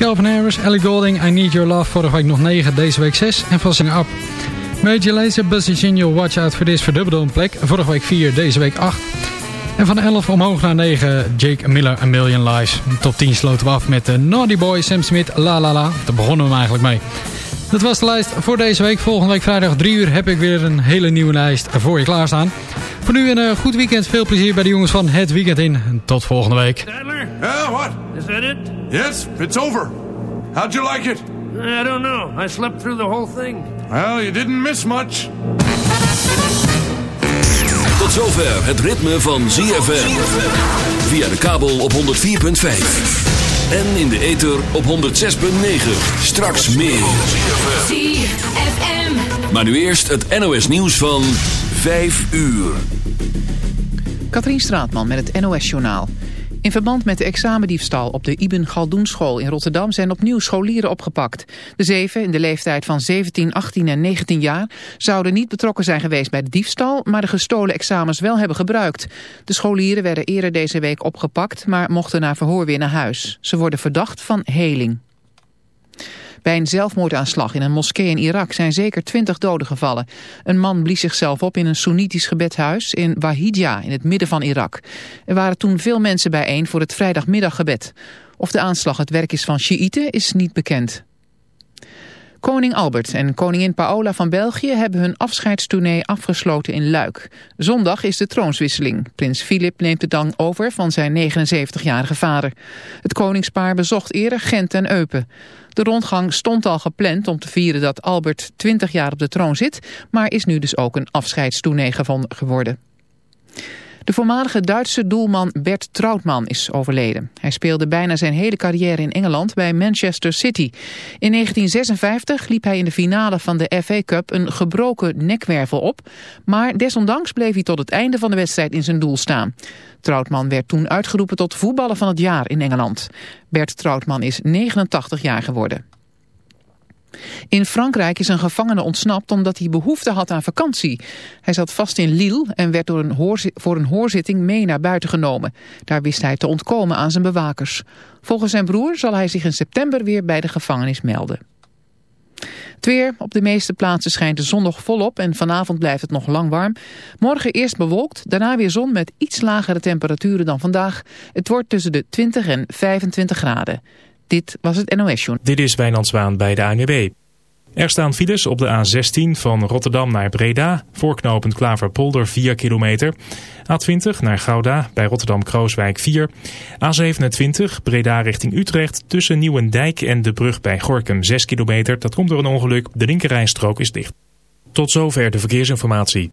Calvin Harris, Ellie Golding, I Need Your Love. Vorige week nog 9, deze week 6. En van Up. Major Lazer, Busy Signal, Watch Out For This verdubbelde een plek. Vorige week 4, deze week 8. En van 11 omhoog naar 9, Jake Miller, A Million Lives. Top 10 sloten we af met de Naughty Boy, Sam Smith, La La La. Daar begonnen we eigenlijk mee. Dat was de lijst voor deze week. Volgende week vrijdag 3 uur heb ik weer een hele nieuwe lijst voor je klaarstaan. Voor nu een uh, goed weekend. Veel plezier bij de jongens van Het Weekend In. En tot volgende week. Stadler? Yeah, what? Is that it? Yes, it's over. How'd you like it? I don't know. I slept through the whole thing. Well, you didn't miss much. Tot zover het ritme van ZFM. Via de kabel op 104.5. En in de ether op 106.9. Straks meer. ZFM. Maar nu eerst het NOS nieuws van 5 uur. Katrien Straatman met het NOS Journaal. In verband met de examendiefstal op de Ibn Galdoen school in Rotterdam zijn opnieuw scholieren opgepakt. De zeven, in de leeftijd van 17, 18 en 19 jaar, zouden niet betrokken zijn geweest bij de diefstal, maar de gestolen examens wel hebben gebruikt. De scholieren werden eerder deze week opgepakt, maar mochten na verhoor weer naar huis. Ze worden verdacht van heling. Bij een zelfmoordaanslag in een moskee in Irak zijn zeker twintig doden gevallen. Een man blies zichzelf op in een Soenitisch gebedhuis in Wahidja in het midden van Irak. Er waren toen veel mensen bijeen voor het vrijdagmiddaggebed. Of de aanslag het werk is van Shiiten is niet bekend. Koning Albert en koningin Paola van België hebben hun afscheidstournee afgesloten in Luik. Zondag is de troonswisseling. Prins Filip neemt het dan over van zijn 79-jarige vader. Het koningspaar bezocht eerder Gent en Eupen. De rondgang stond al gepland om te vieren dat Albert 20 jaar op de troon zit, maar is nu dus ook een afscheidstournee geworden. De voormalige Duitse doelman Bert Trautmann is overleden. Hij speelde bijna zijn hele carrière in Engeland bij Manchester City. In 1956 liep hij in de finale van de FA Cup een gebroken nekwervel op. Maar desondanks bleef hij tot het einde van de wedstrijd in zijn doel staan. Trautmann werd toen uitgeroepen tot voetballer van het jaar in Engeland. Bert Trautmann is 89 jaar geworden. In Frankrijk is een gevangene ontsnapt omdat hij behoefte had aan vakantie. Hij zat vast in Lille en werd door een voor een hoorzitting mee naar buiten genomen. Daar wist hij te ontkomen aan zijn bewakers. Volgens zijn broer zal hij zich in september weer bij de gevangenis melden. Het weer. Op de meeste plaatsen schijnt de zon nog volop en vanavond blijft het nog lang warm. Morgen eerst bewolkt, daarna weer zon met iets lagere temperaturen dan vandaag. Het wordt tussen de 20 en 25 graden. Dit was het NOS Journal. Dit is Wijnand bij de ANWB. Er staan files op de A16 van Rotterdam naar Breda, voorknopend Klaverpolder 4 kilometer. A20 naar Gouda, bij Rotterdam-Krooswijk 4. A27 Breda richting Utrecht, tussen Nieuwendijk en de brug bij Gorkum 6 kilometer. Dat komt door een ongeluk, de linkerrijstrook is dicht. Tot zover de verkeersinformatie.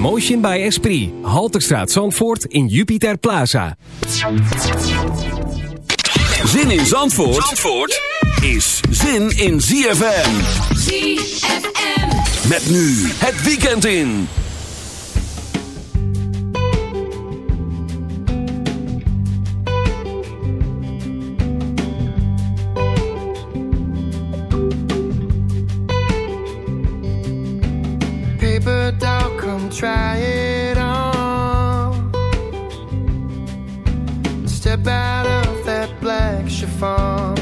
Motion by Esprit. Halterstraat Zandvoort in Jupiter Plaza. Zin in Zandvoort, Zandvoort is zin in ZFM. ZFM. Met nu het weekend in. Try it on. Step out of that black chiffon.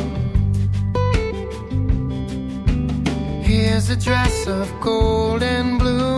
Here's a dress of gold and blue.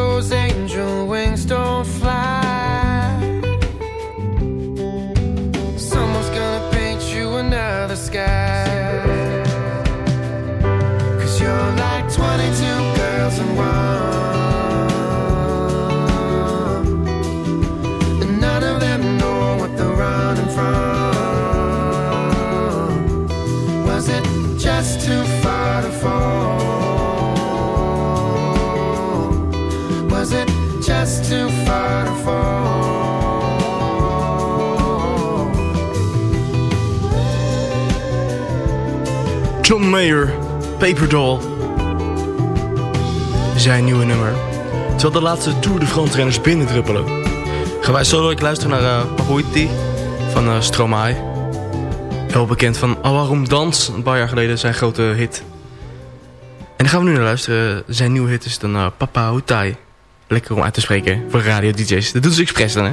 those angel wings don't fly, John Mayer, Paperdoll. Zijn nieuwe nummer. Terwijl de laatste Tour de France binnendruppelen. Gaan wij solo ik luisteren naar uh, van uh, Stromae. Heel bekend van Oh Dans, een paar jaar geleden zijn grote hit. En dan gaan we nu naar luisteren. Zijn nieuwe hit is dan uh, Papa. Lekker om uit te spreken voor radio DJ's. Dat doen ze expres dan hè.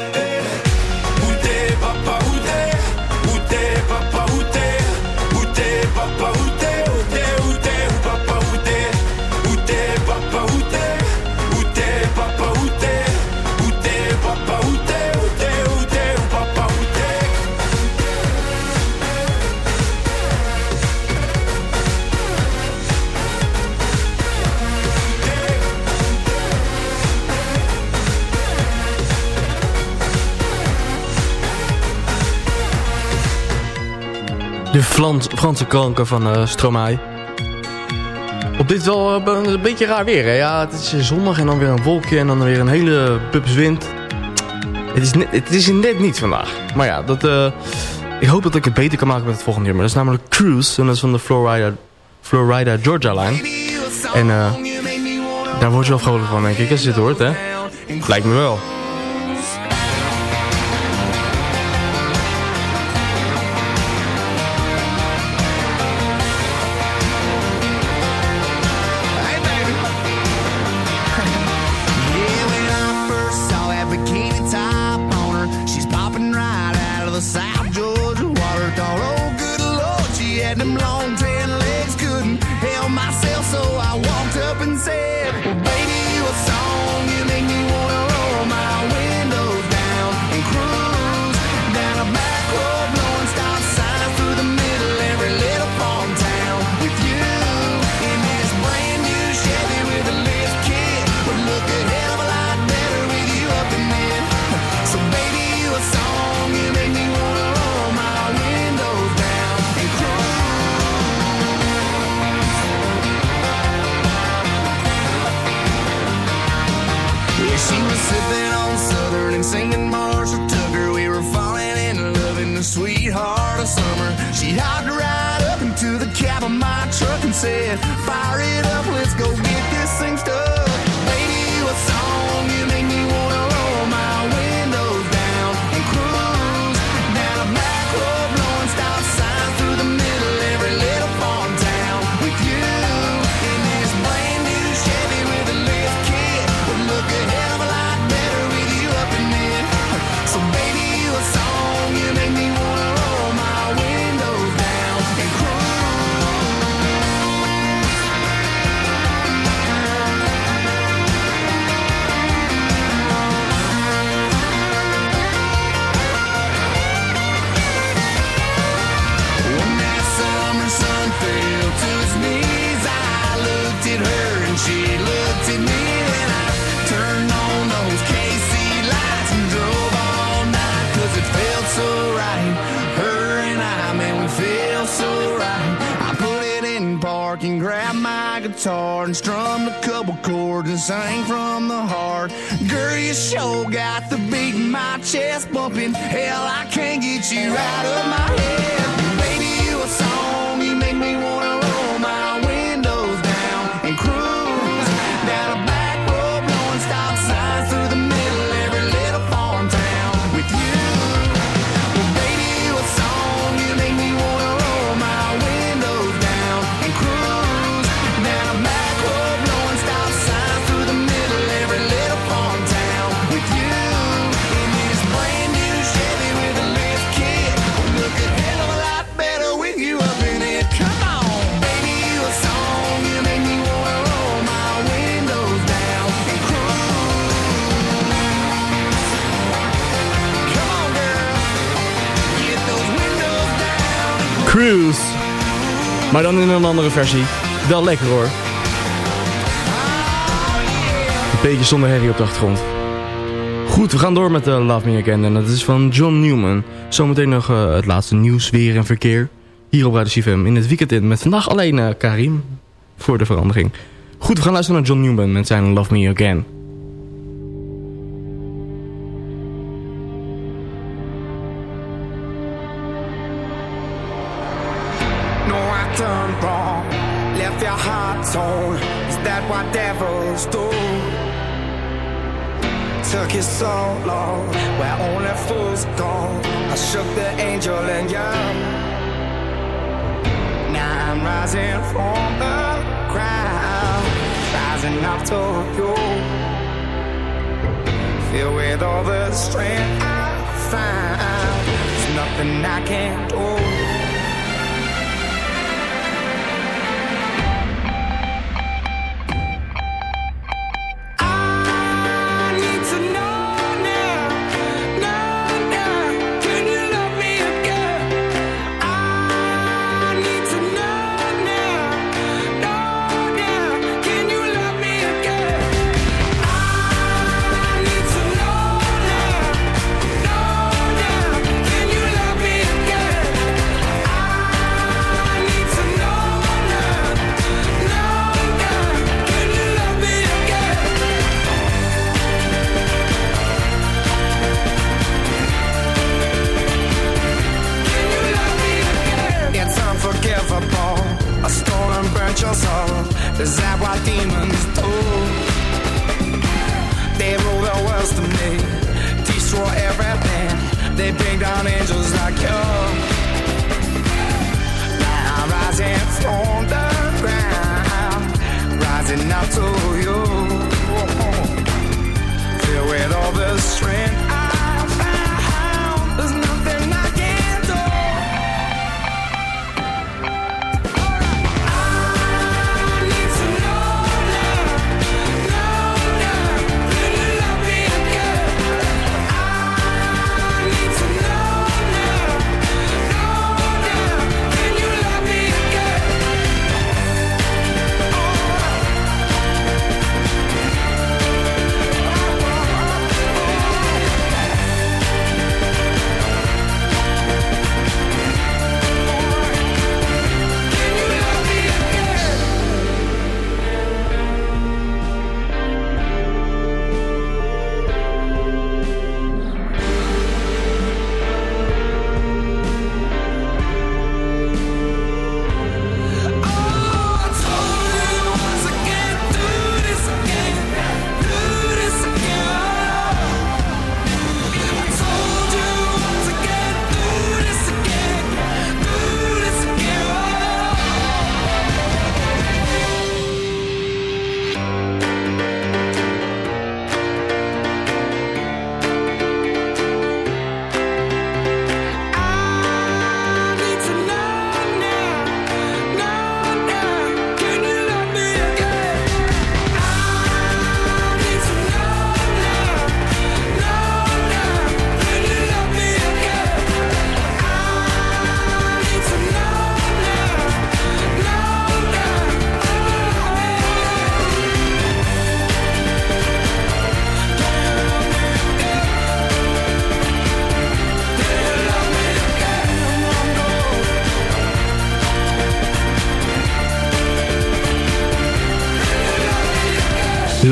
Frans, Franse kanker van eh Stromae. Op dit wel eh, een, beetje raar weer. Hè? Ja, het is zondag en dan weer een wolkje en dan weer een hele pups wind. Het is, net, het is net niet vandaag. Maar ja, dat, eh, ik hoop dat ik het beter kan maken met het volgende nummer. Dat is namelijk Cruise en dat is van de Florida, Florida Georgia Line. En eh, daar word je wel vrolijk van, denk ik, als je dit hoort, hè? Lijkt me wel. my chest bumping. Hell, I can't get you out of my head. Maar dan in een andere versie. Wel lekker hoor. Een beetje zonder herrie op de achtergrond. Goed, we gaan door met de Love Me Again. En dat is van John Newman. Zometeen nog eh, het laatste nieuws, weer en verkeer. Hier op Radio CFM in het weekend in. Met vandaag alleen eh, Karim. Voor de verandering. Goed, we gaan luisteren naar John Newman met zijn Love Me Again.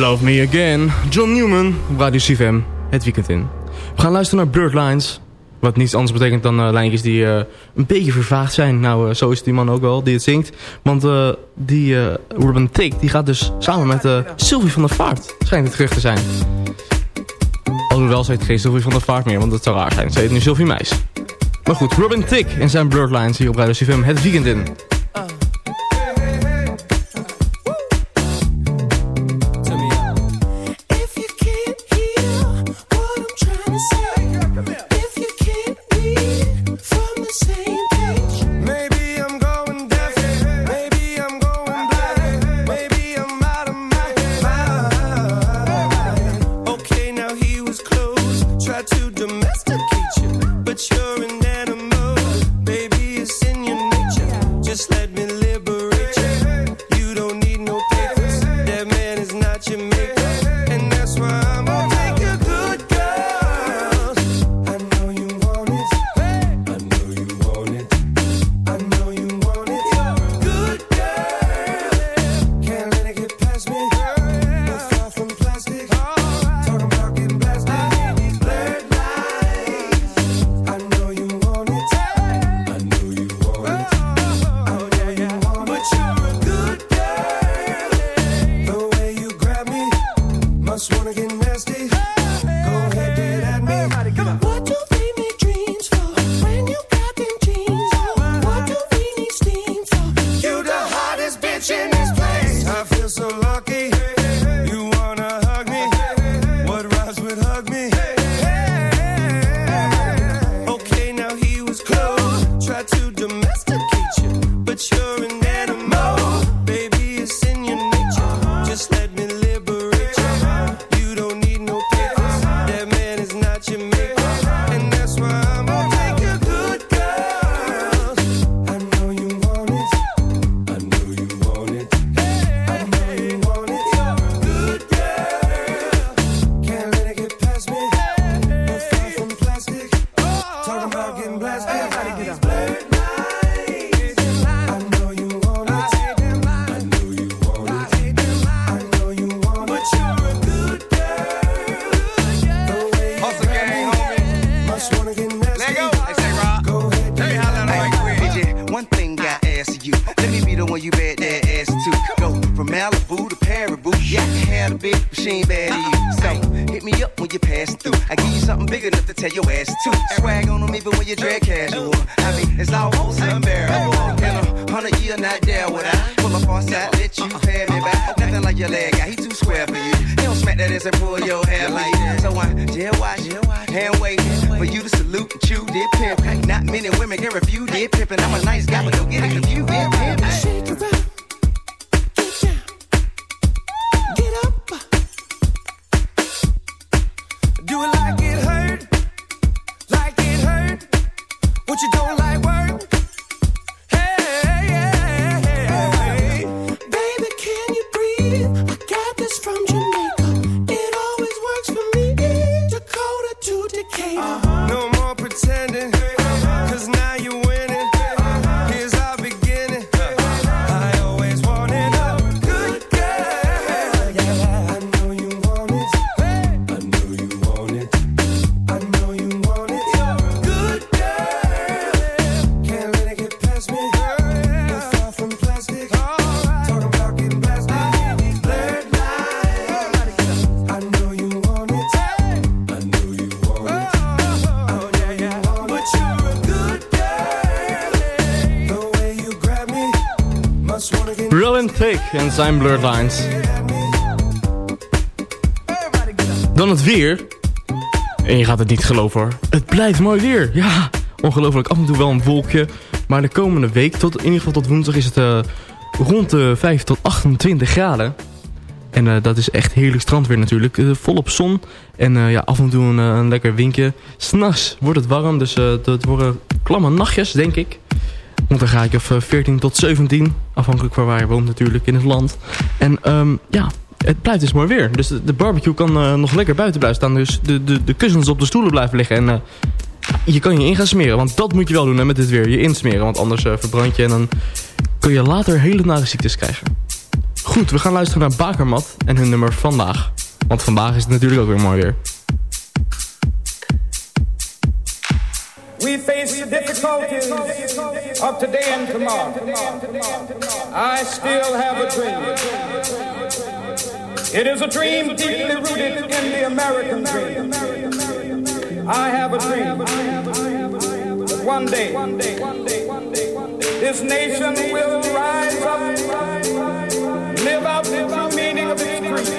Love Me Again, John Newman, Radio CFM, het weekend in. We gaan luisteren naar Blurred Lines. Wat niets anders betekent dan uh, lijntjes die uh, een beetje vervaagd zijn. Nou, uh, zo is die man ook wel, die het zingt. Want die Urban Tick, die gaat dus samen met Sylvie van der Vaart. Schijnt het terug te zijn. Alhoewel, ze heet geen Sylvie van der Vaart meer, want dat zou raar zijn. Ze heet nu Sylvie Meis. Maar goed, Robin Tick en zijn Blurred Lines hier op Radio CFM, het weekend in. En zijn Blurred Lines. Dan het weer. En je gaat het niet geloven hoor. Het blijft mooi weer. Ja, ongelooflijk. Af en toe wel een wolkje. Maar de komende week, tot, in ieder geval tot woensdag, is het uh, rond de 5 tot 28 graden. En uh, dat is echt heerlijk strandweer natuurlijk. Uh, volop zon. En ja, af en toe een, een lekker winkje. S'nachts wordt het warm. Dus het worden klamme nachtjes, denk ik. Want dan ga ik of 14 tot 17. Afhankelijk van waar je woont natuurlijk in het land. En um, ja, het blijft dus mooi weer. Dus de, barbecue kan uh, nog lekker buiten blijven staan. Dus de, de, de kussens op de stoelen blijven liggen. En uh, je kan je in gaan smeren. Want dat moet je wel doen hè, met dit weer. Je insmeren. Want anders verbrand je en dan kun je later hele nare ziektes krijgen. Goed, we gaan luisteren naar Bakermat en hun nummer Vandaag. Want vandaag is het natuurlijk ook weer mooi weer. We face the difficulties of today and tomorrow. I still have a dream. It is a dream deeply rooted in the American dream. I have a dream that one day this nation will rise up, live out the true meaning of its creed.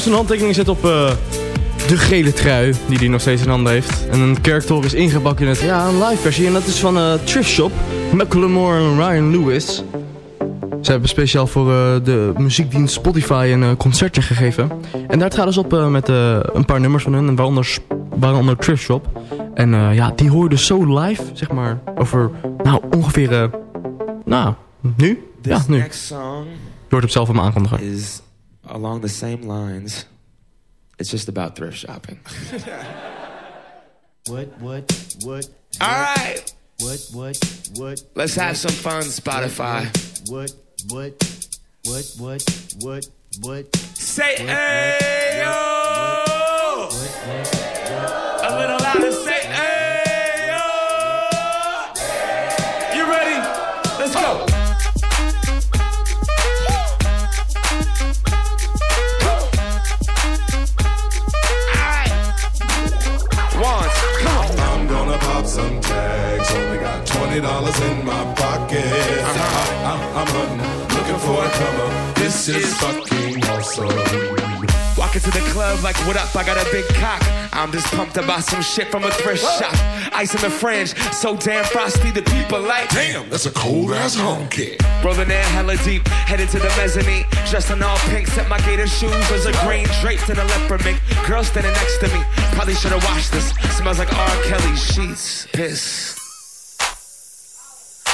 Froome zijn handtekening zet op eh, de gele trui, die hij nog steeds in handen heeft. En een kerktoren is ingebakken in het, ja, een live versie. En dat is van uh, Thrift Shop, Macklemore en Ryan Lewis. Ze hebben speciaal voor eh, de muziekdienst Spotify een concertje gegeven. En daar traden ze op met een paar nummers van hun, waaronder, waaronder Thrift Shop. En ja, die hoor je dus zo live, zeg maar, over, nou, ongeveer, nou, nu? Ja, nu. next song Je hoort hem zelf hem aankondigen. is along the same lines. It's just about thrift shopping. What, what, what? All right. What, what, what? Let's have some fun, Spotify. What, what, what, what, what, what? Say, hey, yo! A little louder, say, hey, yo! You ready? Let's go. Twenty dollars in my pocket. I, I, I'm hunting, looking for a come up. This is fucking awesome. Walk into the club like, what up? I got a big cock. I'm just pumped about some shit from a thrift shop. Ice in the fringe, so damn frosty. The people like, Damn, that's a cold ass honky. Rolling in hella deep, headed to the mezzanine. Dressed in all pink, set my gator shoes. Was a green draped in a leopard mink. Girl standing next to me. Probably should have washed this. Smells like R. Kelly sheets. Piss.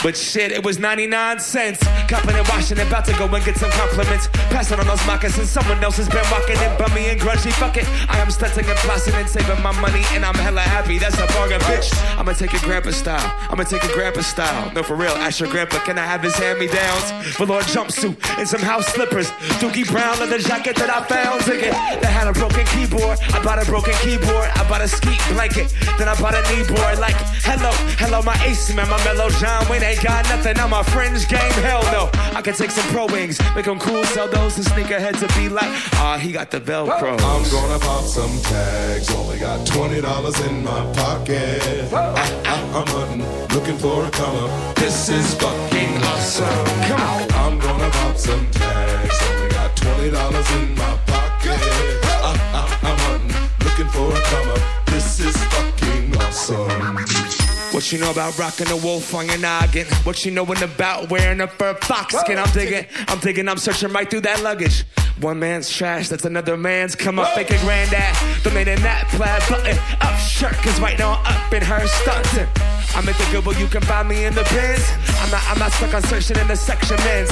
But shit, it was 99 cents. Copping and washing, about to go and get some compliments. Passing on those moccasins, someone else has been walking in bummy and grungy. Fuck it, I am stunting and flossing and saving my money, and I'm hella happy. That's a bargain, bitch. I'ma take it grandpa style. I'ma take it grandpa style. No, for real, ask your grandpa, can I have his hand me downs? Velour jumpsuit and some house slippers. Dookie Brown leather jacket that I found. Ticket that had a broken keyboard. I bought a broken keyboard. I bought a skeet blanket. Then I bought a kneeboard. Like, hello, hello, my ace man, my mellow John Wayne ain't got nothing on my fringe game. Hell no. I can take some pro wings, make them cool, sell those to sneakerheads to be like, ah, he got the Velcro. I'm gonna pop some tags. Only got twenty dollars in my pocket. I, I, ah, ah, I'm hunting, looking for a come up. This is fucking awesome. Come on. I'm gonna pop some tags. Only got twenty dollars in my pocket. I, I, ah, I'm hunting, looking for a come up. This is fucking awesome. What you know about rocking a wolf on your noggin? What you knowin' about wearing a fur fox skin? I'm digging, I'm digging, I'm searching right through that luggage. One man's trash, that's another man's come up. A granddad, donating that plaid button up shirt, cause right now I'm up in her stunting. I'm at the good, but you can find me in the bins. I'm not, I'm not stuck on searching in the section men's.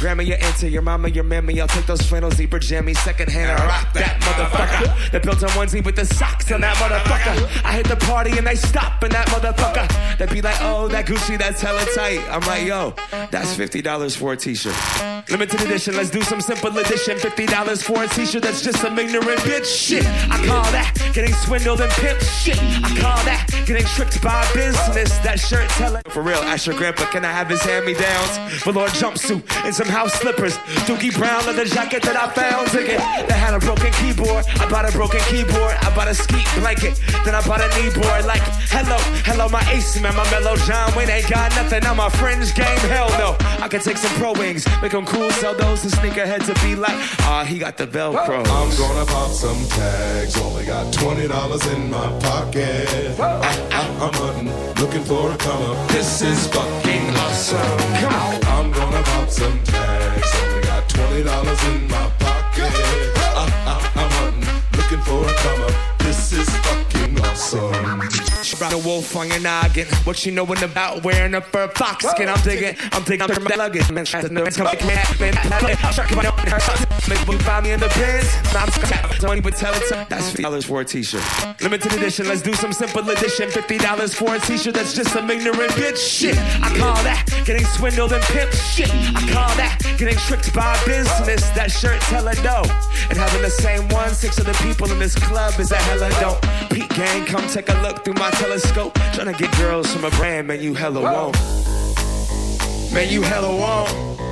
Grandma, your auntie, your mama, your mammy. I'll take those flannel zebra jammies, second hand, and rock that motherfucker. The built on onesie with the socks on that motherfucker. I hit the party and they stop in that motherfucker. They be like, oh, that Gucci, that's hella tight. I'm like, yo, that's $50 for a t-shirt. Limited edition, let's do some simple edition. $50 for a t-shirt, that's just some ignorant bitch shit. I call that getting swindled and pimp shit. I call that getting tricked by business. That shirt telling. For real, ask your grandpa, can I have his hand-me-downs? Velour jumpsuit and some house slippers. Dookie Brown leather jacket that I found. Ticket that had a broken keyboard. I bought a broken keyboard. I bought a skeet blanket. Then I bought a kneeboard. Like, hello, hello, my ace man, my mellow John Wayne ain't got nothing on my fringe game. Hell no. I can take some pro wings, make them cool, sell those to sneakerheads to be like, Ah, uh, he got the Velcro. I'm gonna pop some tags. Only got twenty dollars in my pocket. Ah, ah. I, am hunting, looking for a come up. This is fucking awesome. Come on. I'm gonna pop some tags. Only got twenty dollars in my pocket. I, am ah, hunting, looking for a come up. This is fucking awesome. About the wolf on your noggin. What you knowin' about wearing a fur fox skin? I'm digging, I'm digging, I'm digging, I'm digging, I'm digging, I'm Maybe you find me in the bins. Nah, I'm scared. Don't tell it to. That's $50 for a t-shirt. Limited edition, let's do some simple edition. $50 for a t-shirt, that's just some ignorant bitch shit. I call that getting swindled and pimp shit. I call that getting tricked by business. That shirt tell a no. And having the same one, six of the people in this club is a hella dope. Pete gang, come take a look through my telescope. Trying to get girls from a brand, man, you hella won't. Man, you hella won't.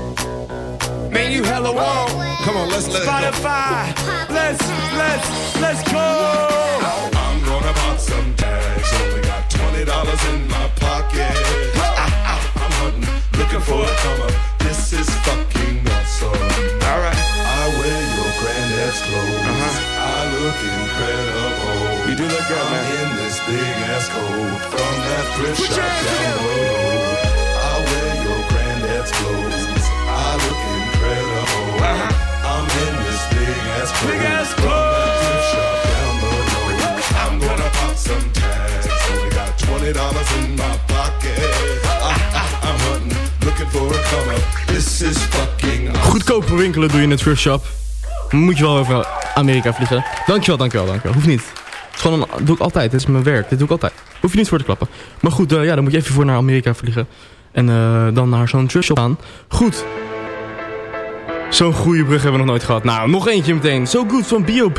Man, you hella won't. Come on, let's let. Spotify, let's, let's, let's go. I'm gonna pop some tags. Only got twenty dollars in my pocket. I, I, I'm hunting, looking for a come up. This is fucking awesome. All right. I wear your granddad's clothes. Uh-huh. I look incredible. You do look good, I'm man. in this big ass coat from that thrift shop down the the road. I'm gonna pop some tags. Got twenty dollars in my pocket. I, I, I'm hunting, looking for a come up. This is fucking awesome. Goedkoper winkelen doe je in het thrift shop. moet je wel over Amerika vliegen. Dankjewel, dankjewel, dankjewel. Hoeft niet. Het is gewoon een, doe ik altijd. Dit is mijn werk. Dit doe ik altijd. Hoef je niet voor te klappen. Maar goed, eh, ja, dan moet je even voor naar Amerika vliegen. En eh, dan naar zo'n trustshop gaan. Goed. Zo'n goede brug hebben we nog nooit gehad. Nou, nog eentje meteen. So Good van B.O.B.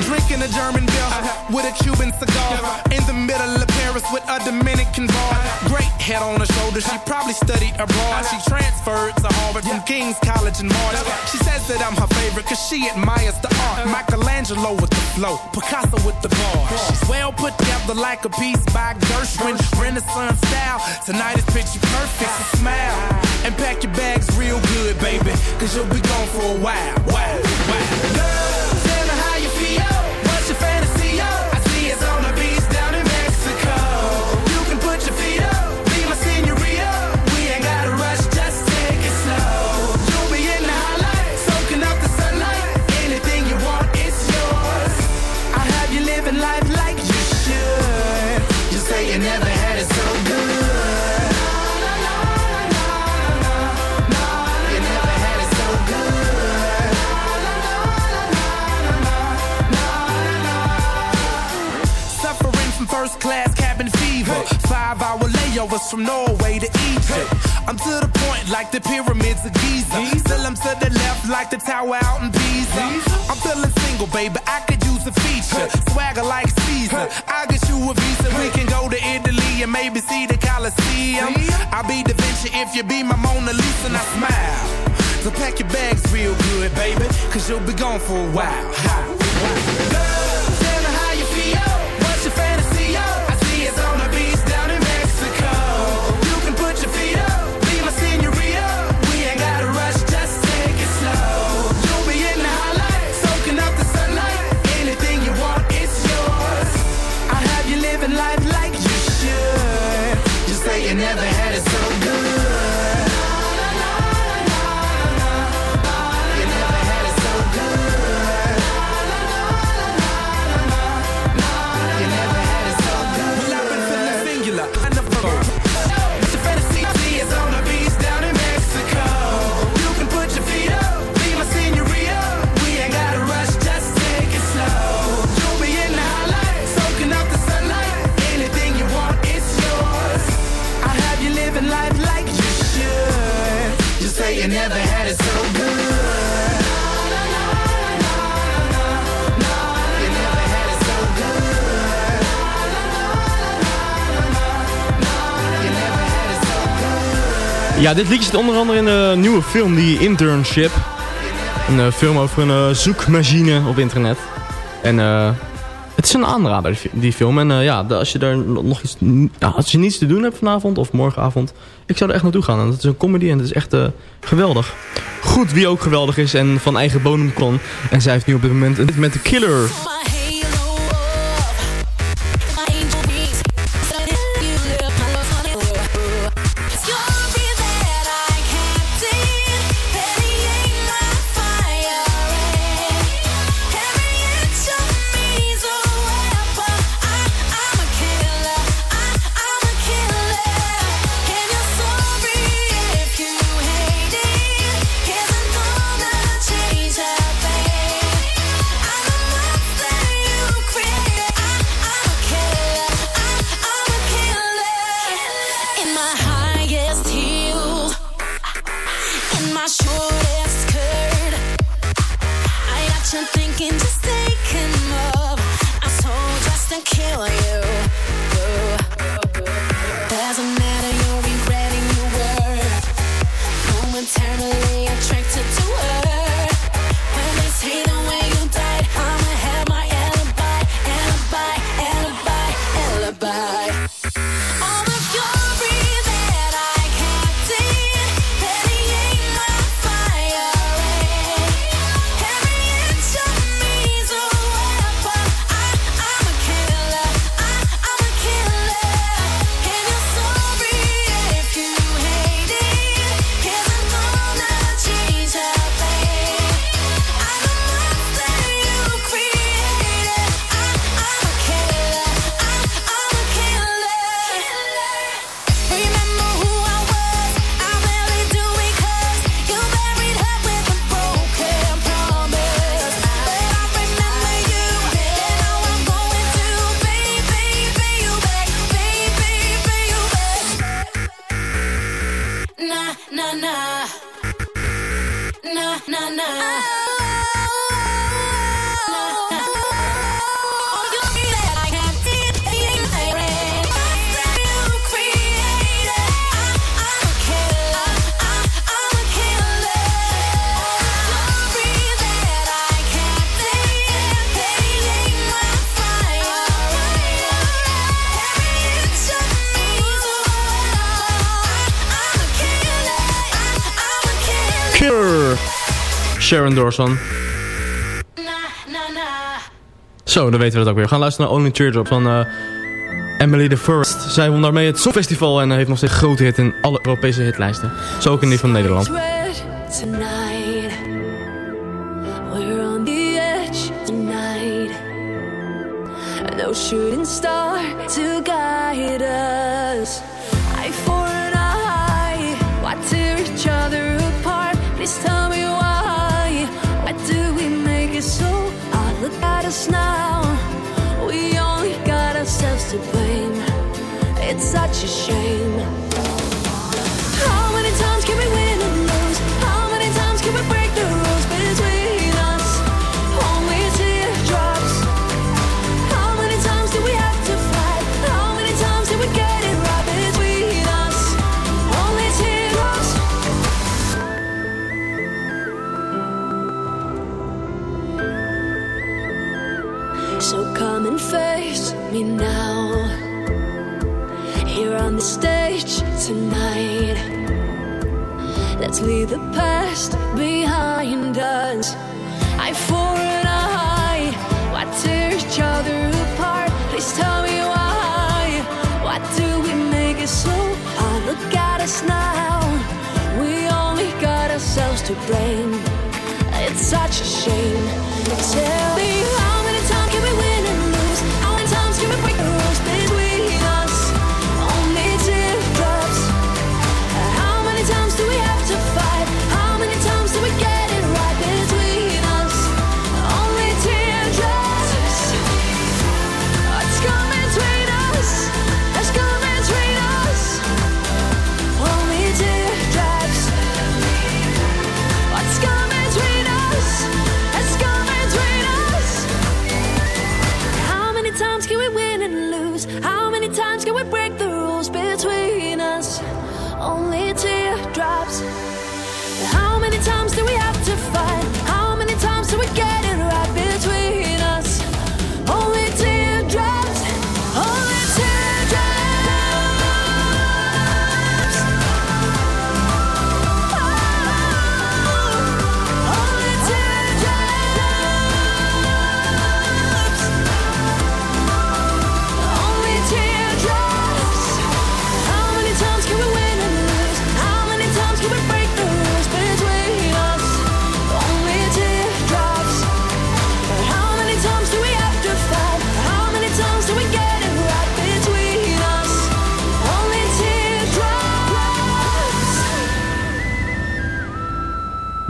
Drinking a German beer with a Cuban cigar. In the middle of Paris with a Dominican bar. Head on her shoulder, she probably studied abroad. She transferred to Harvard from King's College in March. She says that I'm her favorite cause she admires the art. Michelangelo with the flow, Picasso with the bar. She's well put together like a piece by Gershwin. Renaissance style, tonight is picture perfect. So smile and pack your bags real good, baby. Cause you'll be gone for a while. Wow, wow. Layovers from Norway to Egypt. I'm to the point like the pyramids of Giza. Still I'm to the left like the tower out in Pisa. I'm feeling single, baby. I could use a feature. Swagger like Caesar. I'll get you a visa. We can go to Italy and maybe see the Colosseum. I'll be Da Vinci if you be my Mona Lisa and I smile. So pack your bags real good, baby. Cause you'll be gone for a while. Girl, Ja, dit liedje zit onder andere in de nieuwe film, die Internship. Een eh, film over een eh, zoekmachine op internet. En eh, het is een aanrader, die, fi- die film. En eh, ja, de- als je daar nog iets... Als je niets te doen hebt vanavond of morgenavond... Ik zou er echt naartoe gaan. En het is een comedy en het is echt eh, geweldig. Goed, wie ook geweldig is en van eigen bodem kon. En zij heeft nu op dit moment hit met The Killer. Sharon Dawson. Zo, dan weten we dat ook weer. We gaan luisteren naar Only Teardrop van eh, Emily the First. Zij won daarmee het Songfestival en eh, heeft nog steeds grote hit in alle Europese hitlijsten. Zo ook in die van Nederland. To blame. It's such a shame. Tonight. Let's leave the past behind us. I for an eye. Why tear each other apart? Please tell me why. Why do we make it so hard? Look at us now. We only got ourselves to blame. It's such a shame.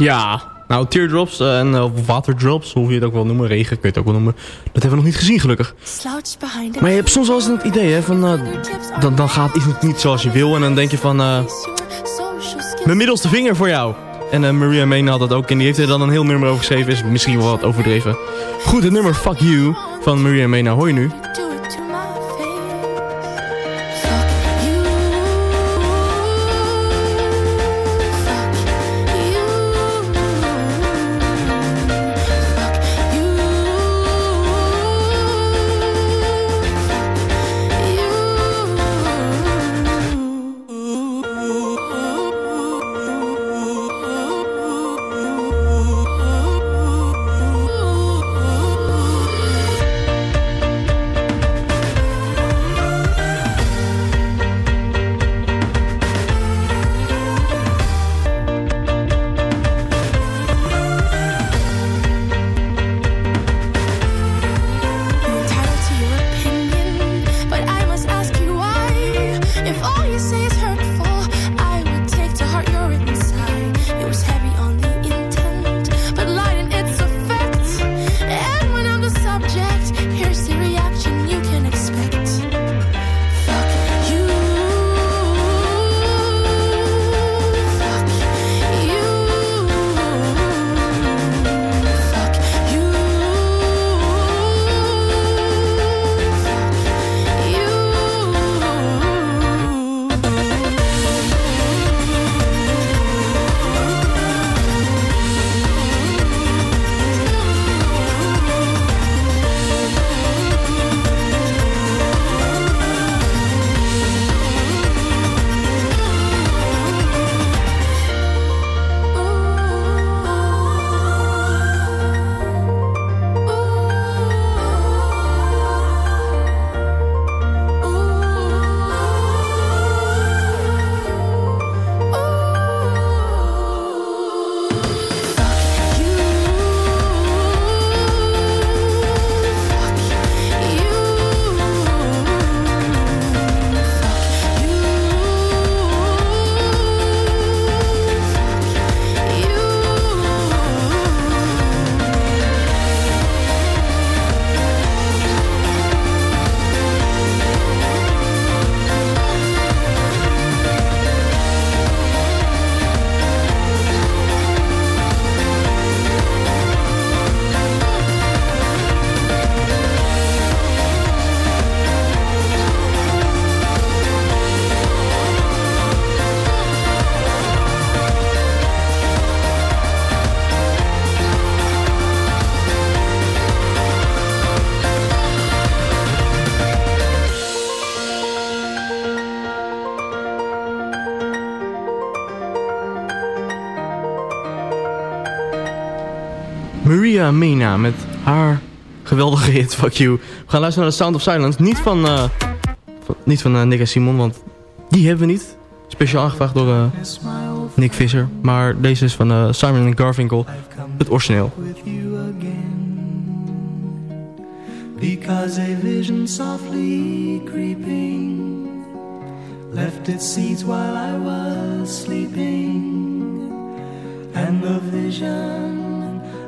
Ja, nou teardrops eh, en uh, waterdrops, hoe je het ook wel noemen, regen kun je het ook wel noemen. Dat hebben we nog niet gezien gelukkig. Maar je hebt soms wel eens het idee hè, van eh, dan, dan gaat iets niet zoals je wil en dan denk je van eh mijn middelste vinger voor jou. En eh, Maria Mayne had dat ook en die heeft er dan een heel nummer over geschreven, is misschien wel wat overdreven. Goed, het nummer Fuck You van Maria Mayne hoor je nu. Mina met haar geweldige hit Fuck You. We gaan luisteren naar The Sound of Silence. Niet van, eh, niet van eh, Nick en Simon, want die hebben we niet. Speciaal aangevraagd door eh, Nick Visser. Maar deze is van Simon Garfinkel. Het origineel. because a vision softly creeping left its seeds while I was sleeping and the vision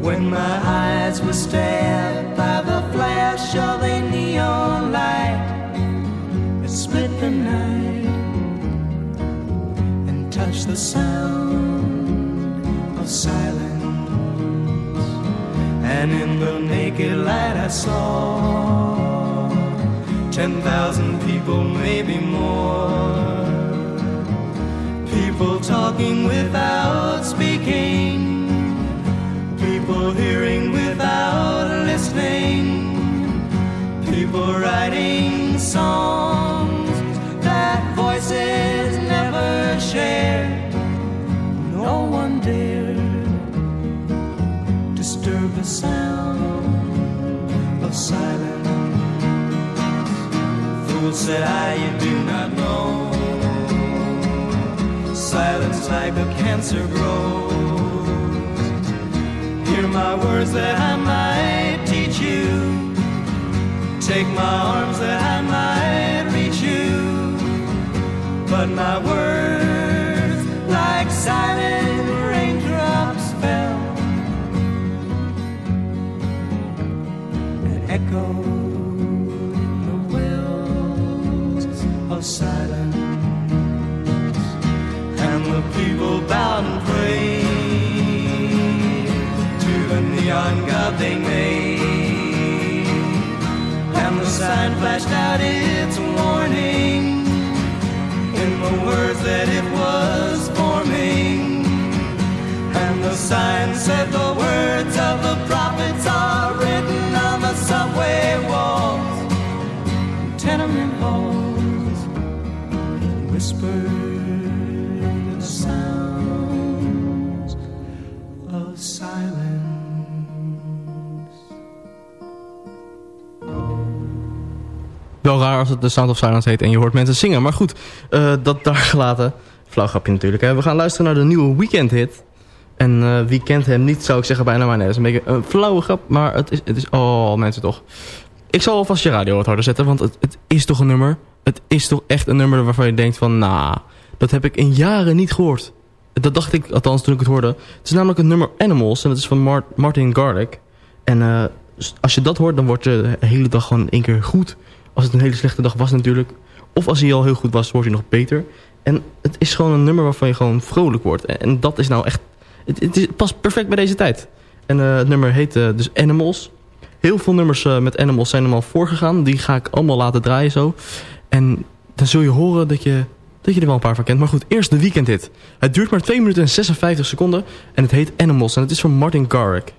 When my eyes were stabbed by the flash of a neon light It split the night and touched the sound of silence. And in the naked light, I saw ten thousand people, maybe more. People talking without speaking, people hearing without listening, people writing songs that voices never share. No one dared disturb the sound of silence. Fool said I, you do not know. Silence like a cancer grows. My words that I might teach you. Take my arms that I might reach you. But my words, like silent raindrops, fell and echoed the wells of silence. And the people bowed they made. And the sign flashed out its warning in the words that it was forming. And the sign said the words of the prophets are written on the subway walls, tenement halls, whispered Wel raar als het The Sound of Silence heet en je hoort mensen zingen. Maar goed, eh, dat daar gelaten. Flauw grapje natuurlijk. Hè. We gaan luisteren naar de nieuwe Weekend hit. En eh, wie kent hem niet, zou ik zeggen bijna maar nee. Dat is een beetje een flauwe grap, maar het is, het is... Oh, mensen toch. Ik zal alvast je radio wat harder zetten, want het, het is toch een nummer. Het is toch echt een nummer waarvan je denkt van... Nou, dat heb ik in jaren niet gehoord. Dat dacht ik, althans toen ik het hoorde. Het is namelijk het nummer Animals en het is van Mar- Martin Garlic. En eh, als je dat hoort, dan wordt je de hele dag gewoon één keer goed. Als het een hele slechte dag was natuurlijk. Of als hij al heel goed was, wordt hij nog beter. En het is gewoon een nummer waarvan je gewoon vrolijk wordt. En, dat is nou echt... Het, is, past perfect bij deze tijd. En eh, het nummer heet eh, dus Animals. Heel veel nummers eh, met Animals zijn hem al voorgegaan. Die ga ik allemaal laten draaien zo. En dan zul je horen dat je, dat je er wel een paar van kent. Maar goed, eerst de weekend hit. Het duurt maar 2 minuten en 56 seconden. En het heet Animals. En het is van Martin Garrick.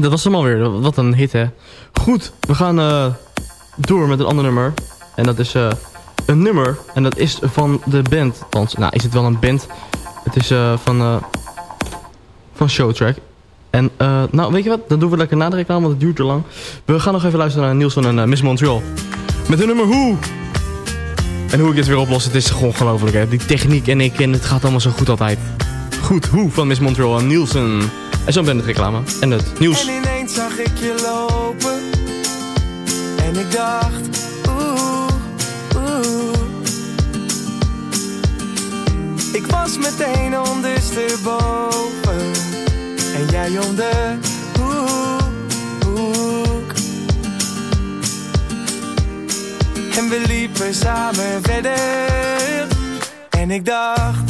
Dat was hem alweer. Wat een hit, hè. Goed, we gaan eh, door met een ander nummer. En dat is eh, een nummer. En dat is van de band. Althans, nou, is het wel een band. Het is eh, van, van Showtrack. En nou, weet je wat? Dan doen we lekker na de reclame, want het duurt te lang. We gaan nog even luisteren naar Nielsen en Miss Montreal. Met hun nummer Hoe. En hoe ik dit weer oplos, het is gewoon ongelooflijk, hè. Die techniek en ik, en het gaat allemaal zo goed altijd. Goed, Hoe van Miss Montreal en Nielsen. En zo ben het reclame. En het nieuws. En ineens zag ik je lopen. En ik dacht, oeh, oeh. Ik was meteen ondersteboven. En jij om de hoek. En we liepen samen verder. En ik dacht,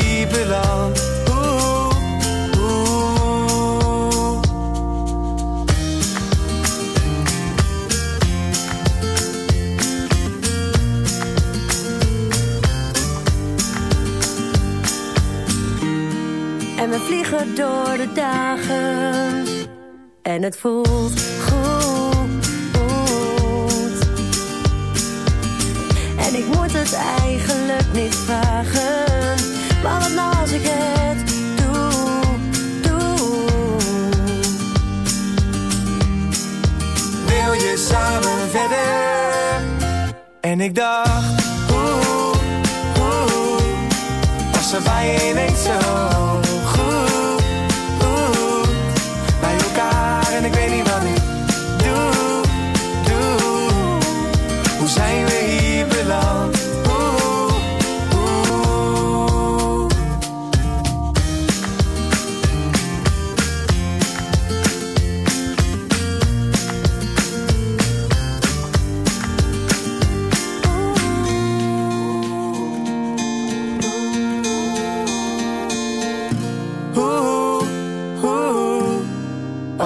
door de dagen. En het voelt goed. En ik moet het eigenlijk niet vragen. Maar wat nou als ik het doe, doe. Wil je samen verder? En ik dacht, oeh, oeh. Was er bij je zo